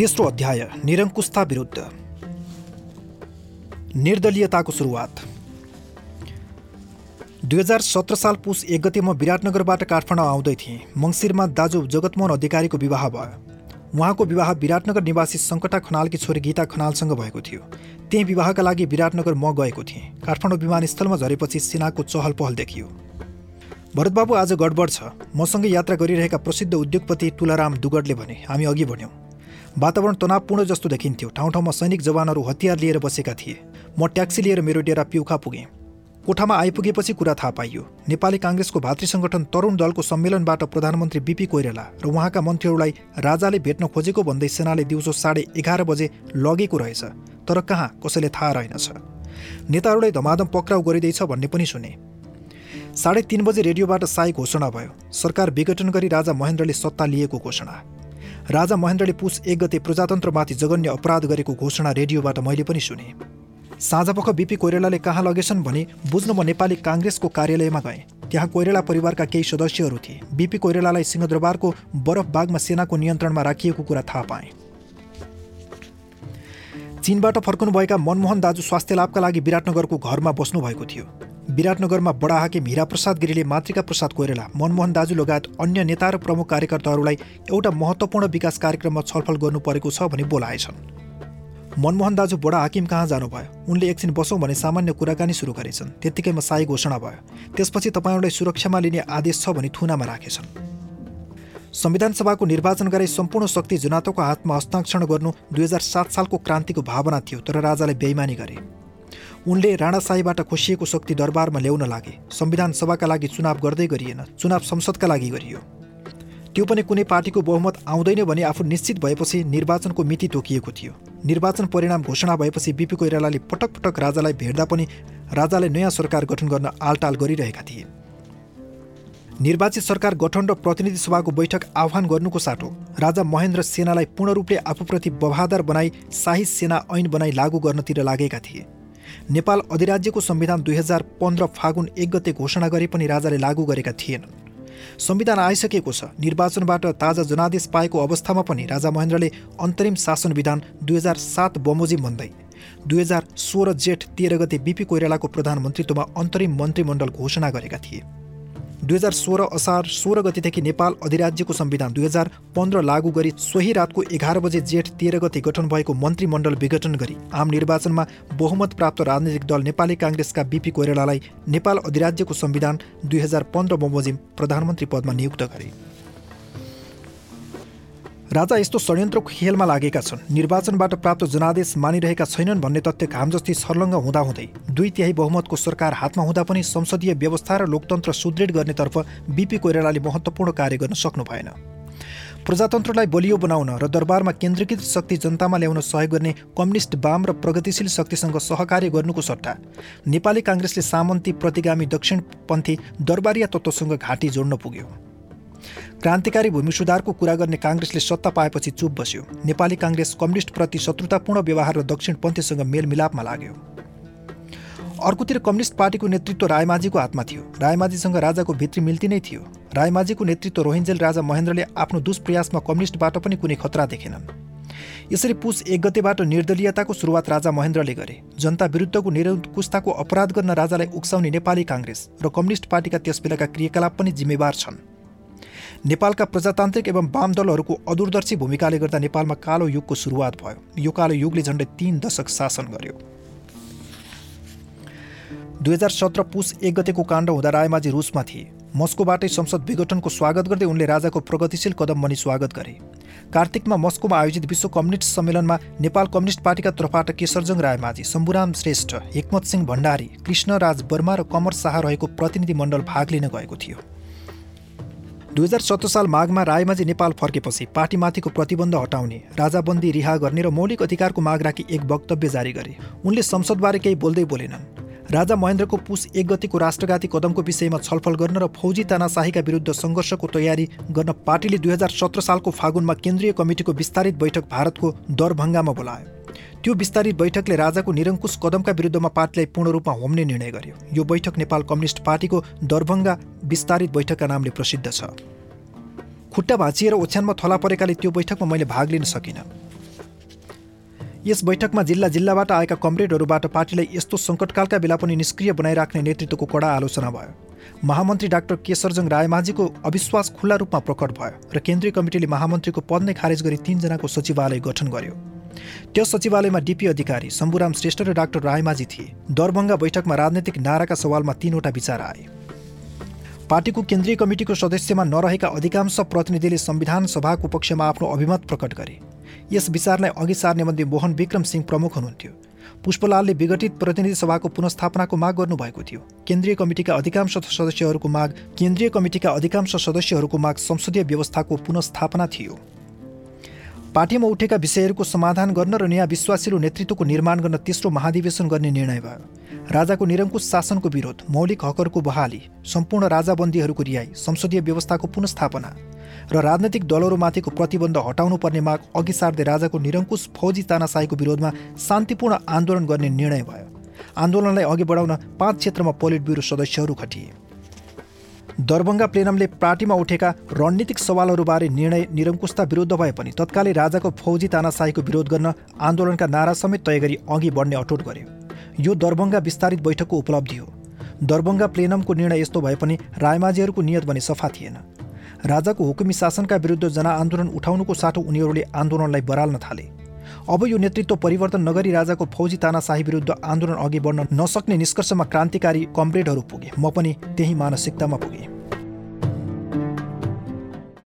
तेस्रो अध्याय निरङ्कुशता विरुद्ध। निर्दलीयताको सुरुवात। दुई हजार सत्र साल पुस एक गते म विराटनगरबाट काठमाडौँ आउँदै थिएँ। मङ्सिरमा दाजु जगतमोहन अधिकारीको विवाह भयो। उहाँको विवाह विराटनगर निवासी सङ्कटा खनालकी छोरी गीता खनालसँग भएको थियो। त्यही विवाहका लागि विराटनगर म गएको थिएँ। काठमाडौँ विमानस्थलमा झरेपछि सेनाको चहल पहल देखियो। भरतबाबु आज गडबड छ। मसँगै यात्रा गरिरहेका प्रसिद्ध उद्योगपति तुलाराम दुगडले भने हामी अघि बढ्यौँ। वातावरण तनावपूर्ण जस्तो देखिन्थ्यो। ठाउँ ठाउँमा सैनिक जवानहरू हतियार लिएर बसेका थिए। म ट्याक्सी लिएर मेरो डेरा पिउखा पुगेँ। कोठामा आइपुगेपछि कुरा थाहा पाइयो। नेपाली काङ्ग्रेसको भातृ सङ्गठन तरुण दलको सम्मेलनबाट प्रधानमन्त्री बिपी कोइराला र उहाँका मन्त्रीहरूलाई राजाले भेट्न खोजेको भन्दै सेनाले दिउँसो साढे एघार बजे लगेको रहेछ। तर कहाँ? कसैले थाहा रहेनछ। नेताहरूलाई धमाधम पक्राउ गरिँदैछ भन्ने पनि सुने। साढे तिन बजे रेडियोबाट साई घोषणा भयो। सरकार विघटन गरी राजा महेन्द्रले सत्ता लिएको घोषणा। राजा महेन्द्रले पुस एक गते प्रजातन्त्रमाथि जघन्य अपराध गरेको घोषणा रेडियोबाट मैले पनि सुने। साँझपख बिपी कोइरालाले कहाँ लगेछन् भने बुझ्न म नेपाली काङ्ग्रेसको कार्यालयमा गएँ। त्यहाँ कोइराला परिवारका केही सदस्यहरू थिए। बिपी कोइरालालाई सिंहदरबारको बरफ बागमा सेनाको नियन्त्रणमा राखिएको कुरा थाहा पाएँ। चीनबाट फर्कनुभएका मनमोहन दाजु स्वास्थ्य लाभका लागि विराटनगरको घरमा बस्नुभएको थियो। विराटनगरमा बडा हाकिम हिराप्रसाद गिरीले मातृका प्रसाद कोइराला मनमोहन दाजु लगायत अन्य नेता र प्रमुख कार्यकर्ताहरूलाई एउटा महत्त्वपूर्ण विकास कार्यक्रममा छलफल गर्नु परेको छ भनी बोलाएछन्। मनमोहन दाजु बडा हाकिम कहाँ जानुभयो? उनले एकछिन बसौँ भने सामान्य कुराकानी सुरु गरेछन्। त्यत्तिकैमा साई घोषणा भयो। त्यसपछि तपाईँहरूलाई सुरक्षामा लिने आदेश छ भनी थुनामा राखेछन्। संविधान सभाको निर्वाचन गराई सम्पूर्ण शक्ति जुनातोको हातमा हस्ताक्षर गर्नु दुई हजार सात सालको क्रान्तिको भावना थियो तर राजाले बेइमानी गरे। उनले राणाशाहीबाट खोसिएको शक्ति दरबारमा ल्याउन लागे। संविधान सभाका लागि चुनाव गर्दै गरिएन चुनाव संसदका लागि गरियो। त्यो पनि कुनै पार्टीको बहुमत आउँदैन भने आफू निश्चित भएपछि निर्वाचनको मिति तोकिएको थियो। निर्वाचन परिणाम घोषणा भएपछि बिपी कोइरालाले पटक पटक राजालाई भेट्दा पनि राजाले नयाँ सरकार गठन गर्न आलटाल गरिरहेका थिए। निर्वाचित सरकार गठन र प्रतिनिधि सभाको बैठक आह्वान गर्नुको साटो राजा महेन्द्र सेनालाई पूर्ण रूपले आफूप्रति बहादर बनाई शाही सेना ऐन बनाई लागू गर्नतिर लागेका थिए। नेपाल अधिराज्यको संविधान दुई हजार पन्ध्र फागुन एक गते घोषणा गरे पनि राजाले लागू गरेका थिएनन् संविधान आइसकेको छ। निर्वाचनबाट ताजा जनादेश पाएको अवस्थामा पनि राजा महेन्द्रले अन्तरिम शासन विधान दुई हजार सात बमोजिम भन्दै दुई हजार सोह्र जेठ तेह्र गते बिपी कोइरालाको प्रधानमन्त्रीत्वमा अन्तरिम मन्त्रीमण्डल घोषणा गरेका थिए। दुई हजार सोह्र असार सोह्र गतिदेखि नेपाल अधिराज्यको संविधान दुई हजार पन्ध्र लागू गरी सोही रातको एघार बजे जेठ तेह्र गते गठन भएको मन्त्रीमण्डल विघटन गरी आम निर्वाचनमा बहुमत प्राप्त राजनैतिक दल नेपाली काङ्ग्रेसका बिपी कोइरालालाई नेपाल अधिराज्यको संविधान दुई हजार पन्ध्र बमोजिम प्रधानमन्त्री पदमा नियुक्त गरे। राजा यस्तो षड्यन्त्रको खेलमा लागेका छन्। निर्वाचनबाट प्राप्त जनादेश मानिरहेका छैनन् भन्ने तथ्य घाम जस्तै सर्लङ्ग हुँदाहुँदै। दुई तिहाई बहुमतको सरकार हातमा हुँदा पनि संसदीय व्यवस्था र लोकतन्त्र सुदृढ गर्नेतर्फ बिपी कोइरालाले महत्त्वपूर्ण कार्य गर्न सक्नु भएन। प्रजातन्त्रलाई बलियो बनाउन र दरबारमा केन्द्रीकृत शक्ति जनतामा ल्याउन सहयोग गर्ने कम्युनिस्ट वाम र प्रगतिशील शक्तिसँग सहकार्य गर्नुको सट्टा। नेपाली काङ्ग्रेसले सामन्ती प्रतिगामी दक्षिणपन्थी दरबारिया तत्त्वसँग घाँटी जोड्न पुग्यो। क्रान्तिकारी भूमि सुधारको कुरा गर्ने काङ्ग्रेसले सत्ता पाएपछि चुप बस्यो। नेपाली काङ्ग्रेस कम्युनिस्टप्रति शत्रुतापूर्ण व्यवहार र दक्षिणपन्थीसँग मेलमिलापमा लाग्यो। अर्कोतिर कम्युनिस्ट पार्टीको नेतृत्व रायमाझीको हातमा थियो। रायमाझीसँग राजाको भित्री मिल्ती नै थियो। रायमाझीको नेतृत्व रोहिन्जेल राजा महेन्द्रले आफ्नो दुष्प्रयासमा कम्युनिस्टबाट पनि कुनै खतरा देखेनन्। यसरी पुस एक गतेबाट निर्दलीयताको सुरुवात राजा महेन्द्रले गरे। जनता विरुद्धको निरङ्कुशताको अपराध गर्न राजालाई उक्साउने नेपाली काङ्ग्रेस र कम्युनिस्ट पार्टीका त्यसबेलाका क्रियाकलाप पनि जिम्मेवार छन्। नेपालका प्रजातान्त्रिक एवं वाम दलहरूको अदूरदर्शी भूमिकाले गर्दा नेपालमा कालो युगको सुरुवात भयो। यो कालो युगले झन्डै तीन दशक शासन गर्यो। दुई हजार सत्र पुस एक गतेको काण्ड हुँदा रायमाझी रुसमा थिए। मस्कोबाटै संसद विघटनको स्वागत गर्दै उनले राजाको प्रगतिशील कदम भनी स्वागत गरे। कार्तिकमा मस्कोमा आयोजित विश्व कम्युनिस्ट सम्मेलनमा नेपाल कम्युनिस्ट पार्टीका तर्फबाट केशरजङ रायमाझी शम्भुराम श्रेष्ठ हेकमत सिंह भण्डारी कृष्णराज वर्मा र कमर शाह रहेको प्रतिनिधि मण्डल भाग लिन गएको थियो। दुई हजार सत्र साल माघमा रायमाझी नेपाल फर्केपछि पार्टीमाथिको प्रतिबन्ध हटाउने राजाबन्दी रिहा गर्ने र मौलिक अधिकारको माग राखी एक वक्तव्य जारी गरे। उनले संसदबारे केही बोल्दै बोलेनन्। राजा महेन्द्रको पुस एक गतिको राष्ट्रघाती कदमको विषयमा छलफल गर्न र फौजी तानाशाहीका विरुद्ध सङ्घर्षको तयारी गर्न पार्टीले दुई हजार सत्र सालको फागुनमा केन्द्रीय कमिटीको विस्तारित बैठक भारतको दरभङ्गामा बोलायो। त्यो विस्तारित बैठकले राजाको निरङ्कुश कदमका विरुद्धमा पार्टीलाई पूर्ण रूपमा होम्ने निर्णय गर्यो। यो बैठक नेपाल कम्युनिस्ट पार्टीको दरभङ्गा विस्तारित बैठकका नामले प्रसिद्ध छ। खुट्टा भाँचिएर ओछ्यानमा थला परेकाले त्यो बैठकमा मैले भाग लिन सकिनँ। यस बैठकमा जिल्ला जिल्लाबाट आएका कमरेडहरूबाट पार्टीलाई यस्तो सङ्कटकालका बेला पनि निष्क्रिय बनाइराख्ने नेतृत्वको कडा आलोचना भयो। महामन्त्री डाक्टर केशरजङ रायमाझीको अविश्वास खुल्ला रूपमा प्रकट भयो र केन्द्रीय कमिटीले महामन्त्रीको पद नै खारेज गरी तीनजनाको सचिवालय गठन गर्यो। त्यो सचिवालयमा डिपी अधिकारी शम्भुराम श्रेष्ठ र डाक्टर रायमाझी थिए। दरभङ्गा बैठकमा राजनैतिक नाराका सवालमा तीनवटा विचार आए। पार्टीको केन्द्रीय कमिटीको सदस्यमा नरहेका अधिकांश प्रतिनिधिले संविधान सभाको पक्षमा आफ्नो अभिमत प्रकट गरे। यस विचारलाई अघि सार्ने मध्ये मोहन विक्रम सिंह प्रमुख हुनुहुन्थ्यो। पुष्पलालले विघटित प्रतिनिधि सभाको पुनस्थापनाको माग गर्नुभएको थियो। केन्द्रीय कमिटीका अधिकांश सदस्यहरूको माग केन्द्रीय कमिटीका अधिकांश सदस्यहरूको माग संसदीय व्यवस्थाको पुनस्थापना थियो। पार्टीमा उठेका विषयहरूको समाधान गर्न र नयाँ विश्वासिलो नेतृत्वको निर्माण गर्न तेस्रो महाधिवेशन गर्ने निर्णय भयो। राजाको निरङ्कुश शासनको विरोध मौलिक हकहरूको बहाली सम्पूर्ण राजाबन्दीहरूको रिहाई संसदीय व्यवस्थाको पुनस्थापना र राजनैतिक दलहरूमाथिको प्रतिबन्ध हटाउनु पर्ने माग अघि सार्दै राजाको निरङ्कुश फौजी तानासाहीको विरोधमा शान्तिपूर्ण आन्दोलन गर्ने निर्णय भयो। आन्दोलनलाई अघि बढाउन पाँच क्षेत्रमा पोलिट ब्युरो सदस्यहरू खटिए। दरभङ्गा प्लेनमले पार्टीमा उठेका रणनीतिक सवालहरूबारे निर्णय निरङ्कुशता विरुद्ध भए पनि तत्कालै राजाको फौजी तानासाहीको विरोध गर्न आन्दोलनका नारा समेत तय गरी अघि बढ्ने अटोट गर्यो यो दरभङ्गा विस्तारित बैठकको उपलब्धि हो। दरभङ्गा प्लेनमको निर्णय यस्तो भए पनि रायमाझीहरूको नियत भने सफा थिएन। राजाको हुकुमी शासनका विरुद्ध जनआन्दोलन उठाउनुको साटो उनीहरूले आन्दोलनलाई बराल्न थाले। अब यो नेतृत्व परिवर्तन नगरी राजाको फौजी तानाशाही विरुद्ध आन्दोलन अघि बढ्न नसक्ने निष्कर्षमा क्रान्तिकारी कमरेडहरू पुगे। म पनि त्यही मानसिकतामा पुगेँ।